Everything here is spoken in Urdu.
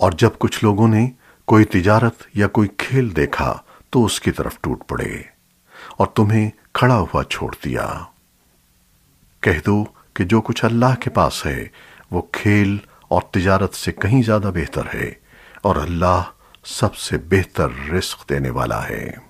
اور جب کچھ لوگوں نے کوئی تجارت یا کوئی کھیل دیکھا تو اس کی طرف ٹوٹ پڑے اور تمہیں کھڑا ہوا چھوڑ دیا۔ کہہ دو کہ جو کچھ اللہ کے پاس ہے، وہ کھیل اور تجارت سے کہیں زیادہ بہتر ہے اور اللہ سب سے بہتر رزق دینے والا ہے۔